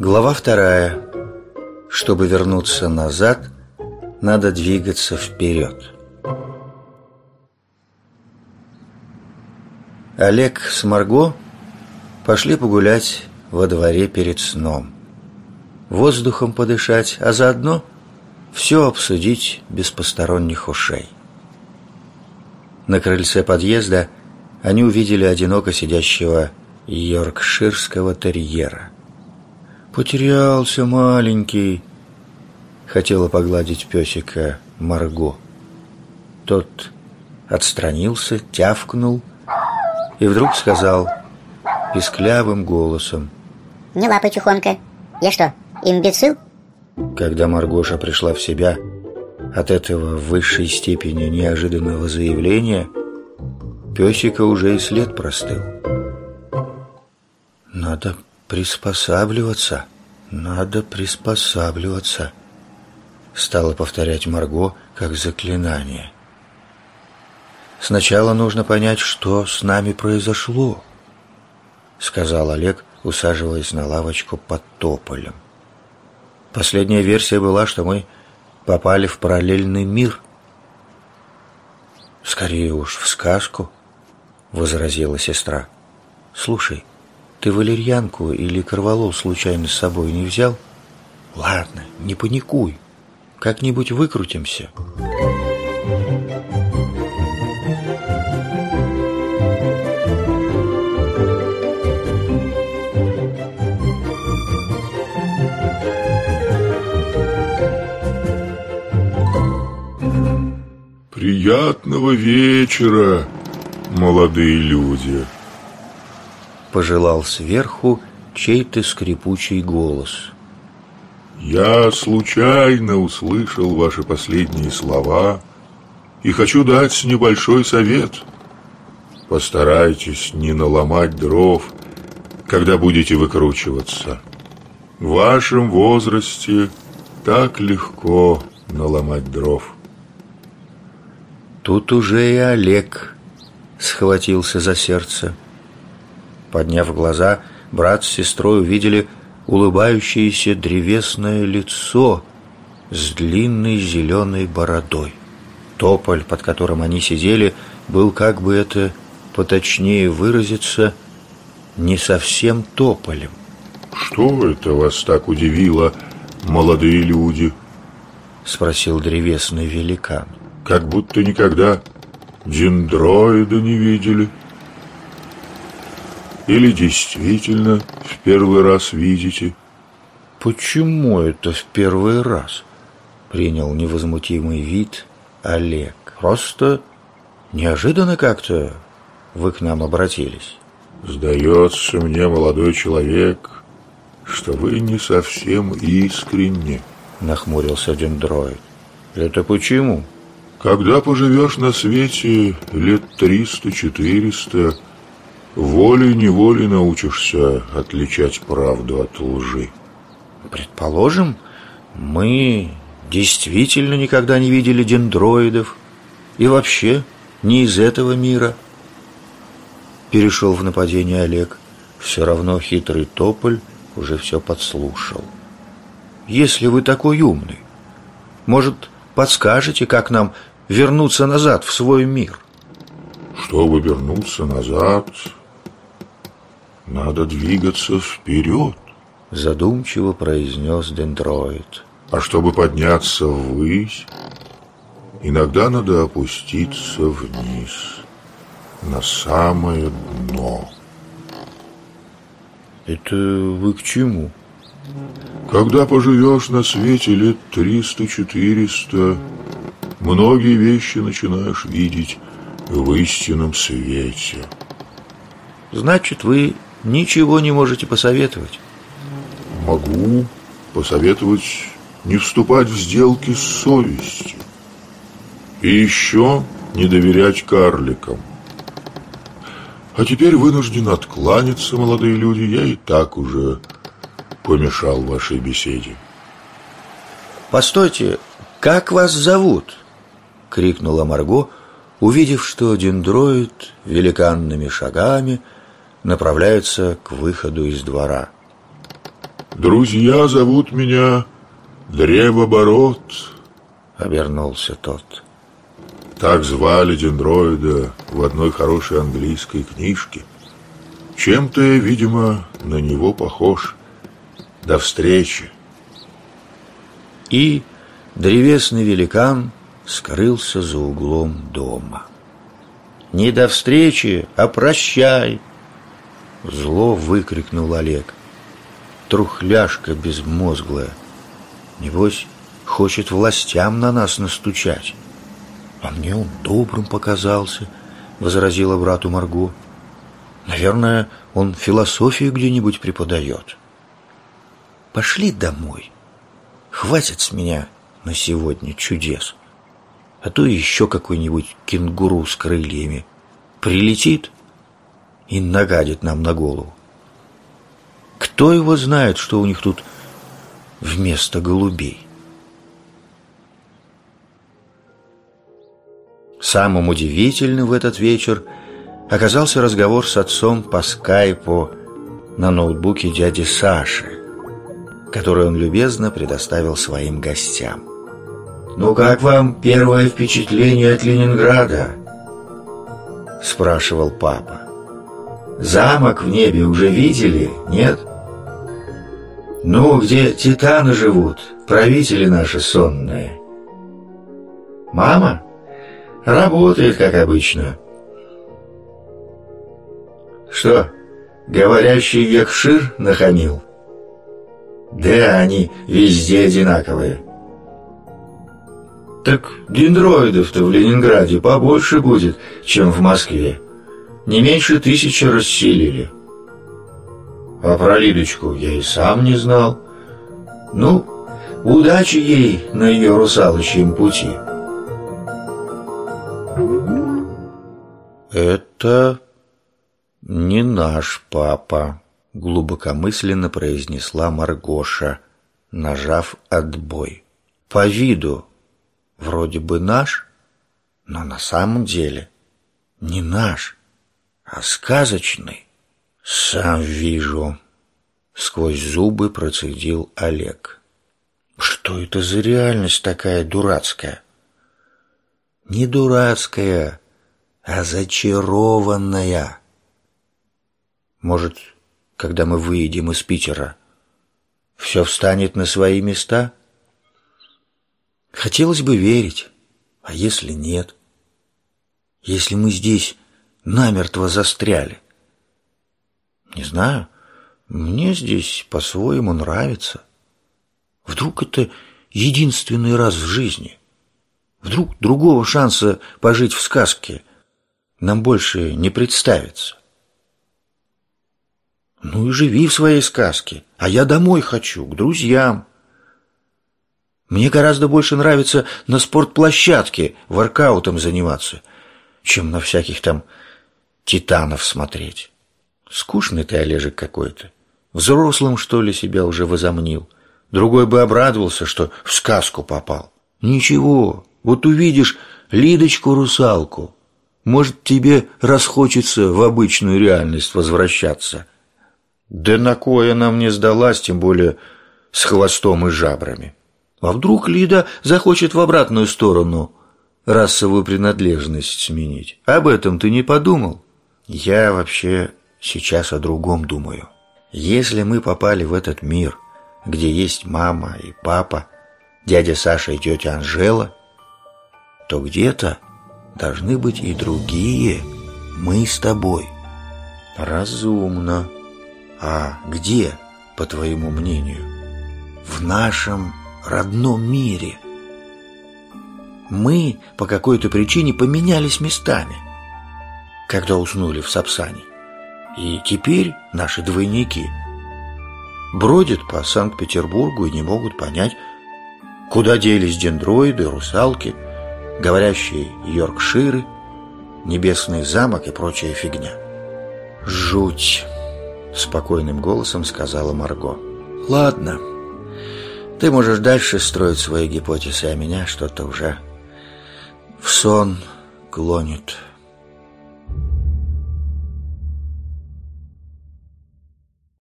Глава вторая. Чтобы вернуться назад, надо двигаться вперед. Олег с Марго пошли погулять во дворе перед сном. Воздухом подышать, а заодно все обсудить без посторонних ушей. На крыльце подъезда они увидели одиноко сидящего йоркширского терьера. «Потерялся маленький», — хотела погладить песика Марго. Тот отстранился, тявкнул и вдруг сказал писклявым голосом. «Не лапай, чухонка. Я что, имбецил?» Когда Маргоша пришла в себя от этого в высшей степени неожиданного заявления, песика уже и след простыл. «Надо приспосабливаться, надо приспосабливаться», стала повторять Марго как заклинание. «Сначала нужно понять, что с нами произошло», сказал Олег, усаживаясь на лавочку под тополем. Последняя версия была, что мы попали в параллельный мир. «Скорее уж в сказку», — возразила сестра. «Слушай, ты валерьянку или корвалол случайно с собой не взял? Ладно, не паникуй, как-нибудь выкрутимся». Приятного вечера, молодые люди Пожелал сверху чей-то скрипучий голос. Я случайно услышал ваши последние слова И хочу дать небольшой совет. Постарайтесь не наломать дров, когда будете выкручиваться. В вашем возрасте так легко наломать дров Тут уже и Олег схватился за сердце. Подняв глаза, брат с сестрой увидели улыбающееся древесное лицо с длинной зеленой бородой. Тополь, под которым они сидели, был, как бы это поточнее выразиться, не совсем тополем. «Что это вас так удивило, молодые люди?» — спросил древесный великан как будто никогда дендроида не видели. Или действительно в первый раз видите? Почему это в первый раз? Принял невозмутимый вид Олег. Просто неожиданно как-то вы к нам обратились. Сдается мне, молодой человек, что вы не совсем искренне. Нахмурился дендроид. Это почему? Когда поживешь на свете лет триста-четыреста, волей-неволей научишься отличать правду от лжи. Предположим, мы действительно никогда не видели дендроидов и вообще не из этого мира. Перешел в нападение Олег. Все равно хитрый тополь уже все подслушал. Если вы такой умный, может, подскажете, как нам вернуться назад в свой мир? Чтобы вернуться назад, надо двигаться вперед, задумчиво произнес дендроид. А чтобы подняться ввысь, иногда надо опуститься вниз, на самое дно. Это вы к чему? Когда поживешь на свете лет триста-четыреста, многие вещи начинаешь видеть в истинном свете. Значит, вы ничего не можете посоветовать? Могу посоветовать не вступать в сделки с совестью. И еще не доверять карликам. А теперь вынужден откланяться, молодые люди. Я и так уже помешал вашей беседе. Постойте, как вас зовут? — крикнула Марго, увидев, что дендроид великанными шагами направляется к выходу из двора. Друзья зовут меня Древоборот, обернулся тот. Так звали дендроида в одной хорошей английской книжке. Чем-то я, видимо, на него похож. До встречи. И древесный великан скрылся за углом дома. Не до встречи, а прощай! Зло выкрикнул Олег. Трухляшка безмозглая. Небось, хочет властям на нас настучать. А мне он добрым показался, возразила брату Марго. Наверное, он философию где-нибудь преподает. Пошли домой. Хватит с меня на сегодня чудес. А то еще какой-нибудь кенгуру с крыльями прилетит и нагадит нам на голову. Кто его знает, что у них тут вместо голубей? Самым удивительным в этот вечер оказался разговор с отцом по скайпу на ноутбуке дяди Саши, который он любезно предоставил своим гостям. «Ну как вам первое впечатление от Ленинграда?» – спрашивал папа. «Замок в небе уже видели, нет?» «Ну, где титаны живут, правители наши сонные?» «Мама?» Работает, как обычно. Что, говорящий Якшир нахамил? Да, они везде одинаковые. Так дендроидов-то в Ленинграде побольше будет, чем в Москве. Не меньше тысячи расселили. А про Лидочку я и сам не знал. Ну, удачи ей на ее русалочьем пути. «Это не наш папа», — глубокомысленно произнесла Маргоша, нажав «отбой». «По виду вроде бы наш, но на самом деле не наш, а сказочный». «Сам вижу», — сквозь зубы процедил Олег. «Что это за реальность такая дурацкая?» «Не дурацкая», а зачарованная. Может, когда мы выедем из Питера, все встанет на свои места? Хотелось бы верить, а если нет? Если мы здесь намертво застряли? Не знаю, мне здесь по-своему нравится. Вдруг это единственный раз в жизни? Вдруг другого шанса пожить в сказке нам больше не представится. Ну и живи в своей сказке, а я домой хочу, к друзьям. Мне гораздо больше нравится на спортплощадке воркаутом заниматься, чем на всяких там титанов смотреть. Скучный ты, Олежек, какой-то. Взрослым, что ли, себя уже возомнил. Другой бы обрадовался, что в сказку попал. Ничего, вот увидишь Лидочку-русалку, может, тебе расхочется в обычную реальность возвращаться. Да на кое нам не сдалась, тем более с хвостом и жабрами. А вдруг Лида захочет в обратную сторону расовую принадлежность сменить? Об этом ты не подумал? Я вообще сейчас о другом думаю. Если мы попали в этот мир, где есть мама и папа, дядя Саша и тетя Анжела, то где-то должны быть и другие. Мы с тобой. Разумно. А где, по твоему мнению? В нашем родном мире. Мы по какой-то причине поменялись местами, когда уснули в Сапсане. И теперь наши двойники бродят по Санкт-Петербургу и не могут понять, куда делись дендроиды, русалки – говорящие Йоркширы, небесный замок и прочая фигня. «Жуть!» — спокойным голосом сказала Марго. «Ладно, ты можешь дальше строить свои гипотезы, а меня что-то уже в сон клонит».